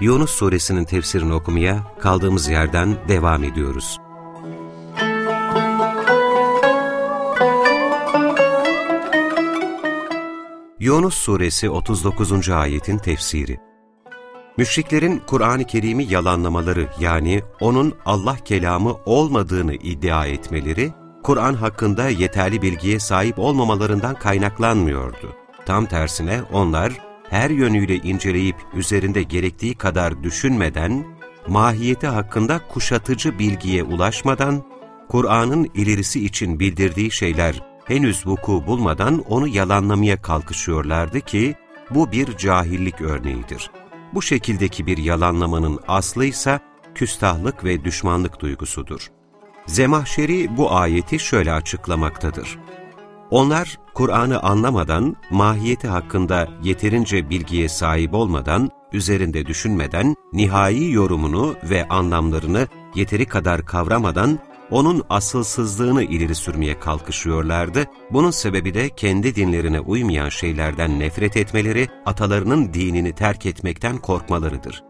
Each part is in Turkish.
Yunus Suresinin tefsirini okumaya kaldığımız yerden devam ediyoruz. Yunus Suresi 39. ayetin tefsiri Müşriklerin Kur'an-ı Kerim'i yalanlamaları yani onun Allah kelamı olmadığını iddia etmeleri, Kur'an hakkında yeterli bilgiye sahip olmamalarından kaynaklanmıyordu. Tam tersine onlar her yönüyle inceleyip üzerinde gerektiği kadar düşünmeden, mahiyeti hakkında kuşatıcı bilgiye ulaşmadan, Kur'an'ın ilerisi için bildirdiği şeyler henüz vuku bulmadan onu yalanlamaya kalkışıyorlardı ki, bu bir cahillik örneğidir. Bu şekildeki bir yalanlamanın aslı ise küstahlık ve düşmanlık duygusudur. Zemahşeri bu ayeti şöyle açıklamaktadır. Onlar Kur'an'ı anlamadan, mahiyeti hakkında yeterince bilgiye sahip olmadan, üzerinde düşünmeden, nihai yorumunu ve anlamlarını yeteri kadar kavramadan, onun asılsızlığını ileri sürmeye kalkışıyorlardı. Bunun sebebi de kendi dinlerine uymayan şeylerden nefret etmeleri, atalarının dinini terk etmekten korkmalarıdır.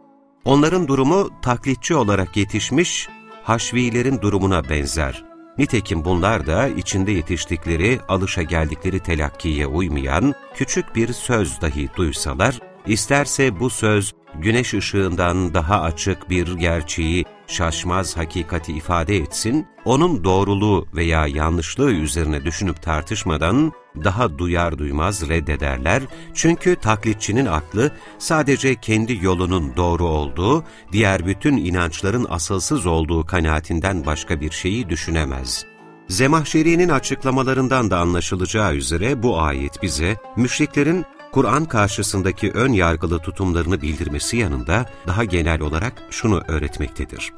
Onların durumu taklitçi olarak yetişmiş, Haşvilerin durumuna benzer. Nitekim bunlar da içinde yetiştikleri, alışa geldikleri telakkiye uymayan, küçük bir söz dahi duysalar, isterse bu söz güneş ışığından daha açık bir gerçeği, şaşmaz hakikati ifade etsin, onun doğruluğu veya yanlışlığı üzerine düşünüp tartışmadan daha duyar duymaz reddederler. Çünkü taklitçinin aklı sadece kendi yolunun doğru olduğu, diğer bütün inançların asılsız olduğu kanaatinden başka bir şeyi düşünemez. Zemahşeri'nin açıklamalarından da anlaşılacağı üzere bu ayet bize müşriklerin Kur'an karşısındaki ön yargılı tutumlarını bildirmesi yanında daha genel olarak şunu öğretmektedir.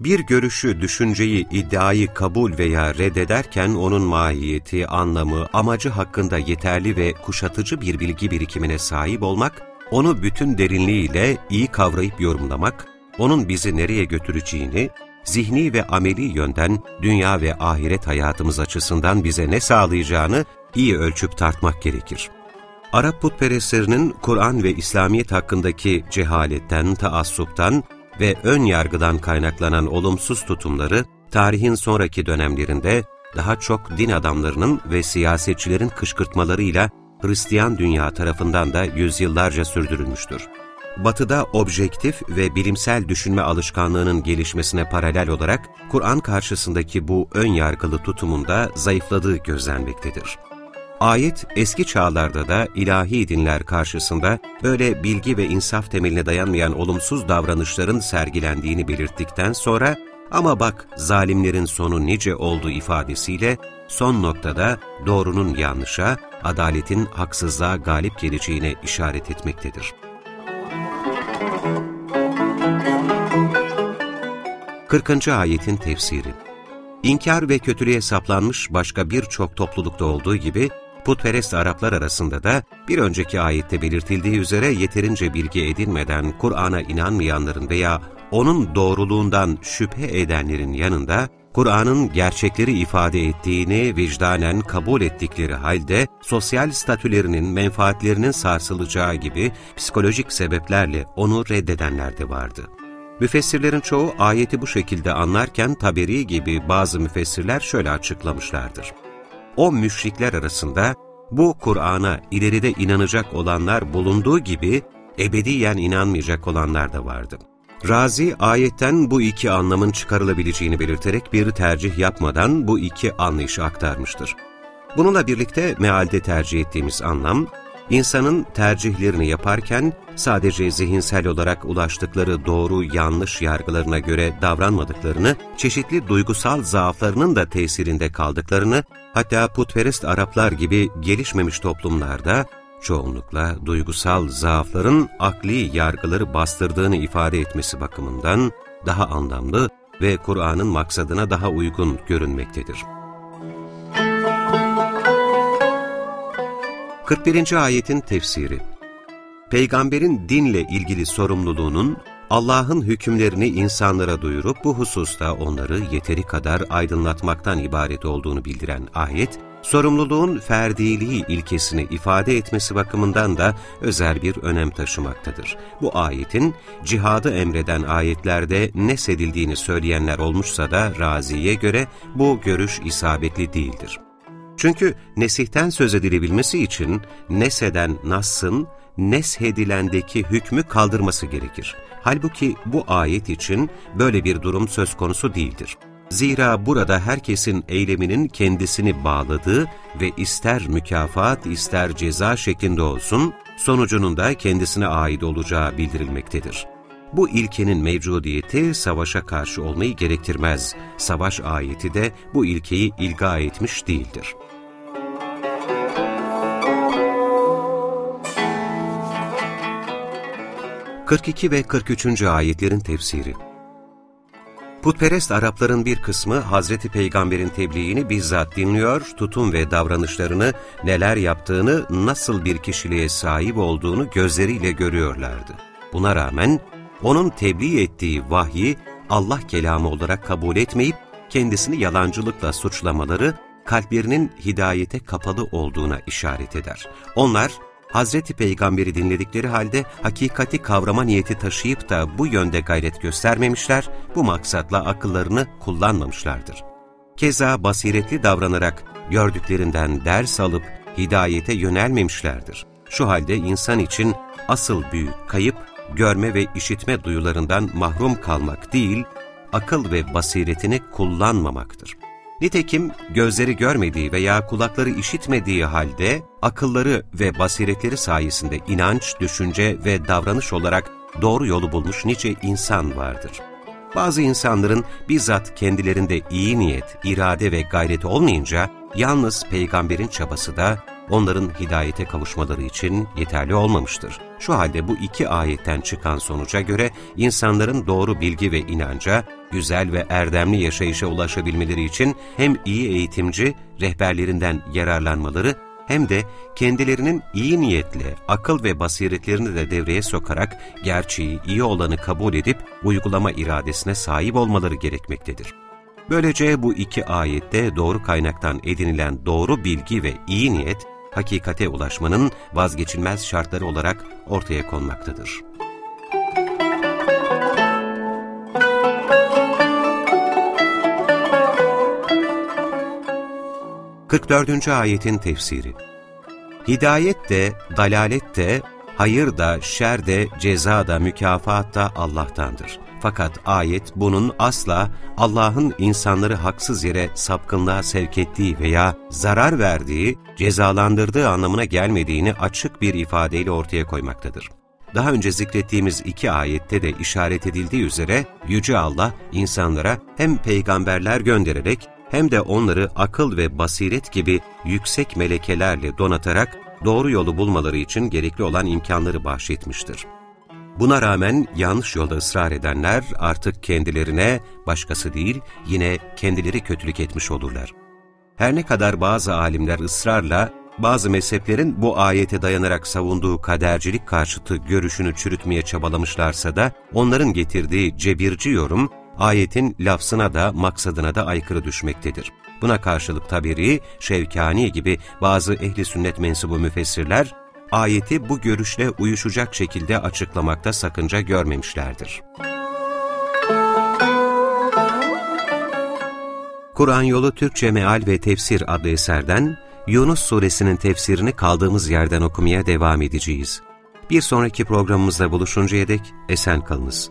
Bir görüşü, düşünceyi, iddiayı kabul veya reddederken onun mahiyeti, anlamı, amacı hakkında yeterli ve kuşatıcı bir bilgi birikimine sahip olmak, onu bütün derinliğiyle iyi kavrayıp yorumlamak, onun bizi nereye götüreceğini, zihni ve ameli yönden dünya ve ahiret hayatımız açısından bize ne sağlayacağını iyi ölçüp tartmak gerekir. Arap putperestlerinin Kur'an ve İslamiyet hakkındaki cehaletten, taassuptan ve ön yargıdan kaynaklanan olumsuz tutumları, tarihin sonraki dönemlerinde daha çok din adamlarının ve siyasetçilerin kışkırtmalarıyla Hristiyan dünya tarafından da yüzyıllarca sürdürülmüştür. Batı'da objektif ve bilimsel düşünme alışkanlığının gelişmesine paralel olarak Kur'an karşısındaki bu ön yargılı tutumunda zayıfladığı gözlenmektedir. Ayet eski çağlarda da ilahi dinler karşısında böyle bilgi ve insaf temeline dayanmayan olumsuz davranışların sergilendiğini belirttikten sonra ama bak zalimlerin sonu nice olduğu ifadesiyle son noktada doğrunun yanlışa, adaletin haksızlığa galip geleceğine işaret etmektedir. 40. Ayetin Tefsiri İnkar ve kötülüğe saplanmış başka birçok toplulukta olduğu gibi, putperest Araplar arasında da bir önceki ayette belirtildiği üzere yeterince bilgi edinmeden Kur'an'a inanmayanların veya onun doğruluğundan şüphe edenlerin yanında, Kur'an'ın gerçekleri ifade ettiğini vicdanen kabul ettikleri halde, sosyal statülerinin, menfaatlerinin sarsılacağı gibi psikolojik sebeplerle onu reddedenler de vardı. Müfessirlerin çoğu ayeti bu şekilde anlarken Taberi gibi bazı müfessirler şöyle açıklamışlardır o müşrikler arasında bu Kur'an'a ileride inanacak olanlar bulunduğu gibi ebediyen inanmayacak olanlar da vardı. Razi ayetten bu iki anlamın çıkarılabileceğini belirterek bir tercih yapmadan bu iki anlayışı aktarmıştır. Bununla birlikte mealde tercih ettiğimiz anlam, insanın tercihlerini yaparken sadece zihinsel olarak ulaştıkları doğru yanlış yargılarına göre davranmadıklarını, çeşitli duygusal zaaflarının da tesirinde kaldıklarını, hatta putperest Araplar gibi gelişmemiş toplumlarda çoğunlukla duygusal zaafların akli yargıları bastırdığını ifade etmesi bakımından daha anlamlı ve Kur'an'ın maksadına daha uygun görünmektedir. 41. ayetin tefsiri Peygamberin dinle ilgili sorumluluğunun Allah'ın hükümlerini insanlara duyurup bu hususta onları yeteri kadar aydınlatmaktan ibaret olduğunu bildiren ayet, sorumluluğun ferdiliği ilkesini ifade etmesi bakımından da özel bir önem taşımaktadır. Bu ayetin cihadı emreden ayetlerde nesedildiğini söyleyenler olmuşsa da Razi'ye göre bu görüş isabetli değildir. Çünkü nesihten söz edilebilmesi için neseden Nass'ın neshedilendeki hükmü kaldırması gerekir. Halbuki bu ayet için böyle bir durum söz konusu değildir. Zira burada herkesin eyleminin kendisini bağladığı ve ister mükafat ister ceza şeklinde olsun, sonucunun da kendisine ait olacağı bildirilmektedir. Bu ilkenin mevcudiyeti savaşa karşı olmayı gerektirmez. Savaş ayeti de bu ilkeyi ilga etmiş değildir. 42 ve 43. ayetlerin tefsiri Putperest Arapların bir kısmı Hazreti Peygamber'in tebliğini bizzat dinliyor, tutum ve davranışlarını, neler yaptığını, nasıl bir kişiliğe sahip olduğunu gözleriyle görüyorlardı. Buna rağmen onun tebliğ ettiği vahyi Allah kelamı olarak kabul etmeyip kendisini yalancılıkla suçlamaları kalplerinin hidayete kapalı olduğuna işaret eder. Onlar Hazreti Peygamber'i dinledikleri halde hakikati kavrama niyeti taşıyıp da bu yönde gayret göstermemişler, bu maksatla akıllarını kullanmamışlardır. Keza basiretli davranarak gördüklerinden ders alıp hidayete yönelmemişlerdir. Şu halde insan için asıl büyük kayıp, görme ve işitme duyularından mahrum kalmak değil, akıl ve basiretini kullanmamaktır. Nitekim gözleri görmediği veya kulakları işitmediği halde akılları ve basiretleri sayesinde inanç, düşünce ve davranış olarak doğru yolu bulmuş nice insan vardır. Bazı insanların bizzat kendilerinde iyi niyet, irade ve gayreti olmayınca yalnız peygamberin çabası da onların hidayete kavuşmaları için yeterli olmamıştır. Şu halde bu iki ayetten çıkan sonuca göre insanların doğru bilgi ve inanca, güzel ve erdemli yaşayışa ulaşabilmeleri için hem iyi eğitimci, rehberlerinden yararlanmaları hem de kendilerinin iyi niyetle akıl ve basiretlerini de devreye sokarak gerçeği, iyi olanı kabul edip uygulama iradesine sahip olmaları gerekmektedir. Böylece bu iki ayette doğru kaynaktan edinilen doğru bilgi ve iyi niyet, hakikate ulaşmanın vazgeçilmez şartları olarak ortaya konmaktadır. Kırk dördüncü ayetin tefsiri Hidayet de, dalalet de, hayır da, şer de, ceza da, mükafat da Allah'tandır. Fakat ayet bunun asla Allah'ın insanları haksız yere sapkınlığa sevk ettiği veya zarar verdiği, cezalandırdığı anlamına gelmediğini açık bir ifadeyle ortaya koymaktadır. Daha önce zikrettiğimiz iki ayette de işaret edildiği üzere Yüce Allah insanlara hem peygamberler göndererek hem de onları akıl ve basiret gibi yüksek melekelerle donatarak doğru yolu bulmaları için gerekli olan imkanları bahşetmiştir. Buna rağmen yanlış yolda ısrar edenler artık kendilerine, başkası değil, yine kendileri kötülük etmiş olurlar. Her ne kadar bazı alimler ısrarla, bazı mezheplerin bu ayete dayanarak savunduğu kadercilik karşıtı görüşünü çürütmeye çabalamışlarsa da, onların getirdiği cebirci yorum, ayetin lafzına da maksadına da aykırı düşmektedir. Buna karşılık Taberi, Şevkani gibi bazı ehli sünnet mensubu müfessirler, ayeti bu görüşle uyuşacak şekilde açıklamakta sakınca görmemişlerdir. Kur'an Yolu Türkçe Meal ve Tefsir adlı eserden Yunus Suresinin tefsirini kaldığımız yerden okumaya devam edeceğiz. Bir sonraki programımızda buluşuncaya dek esen kalınız.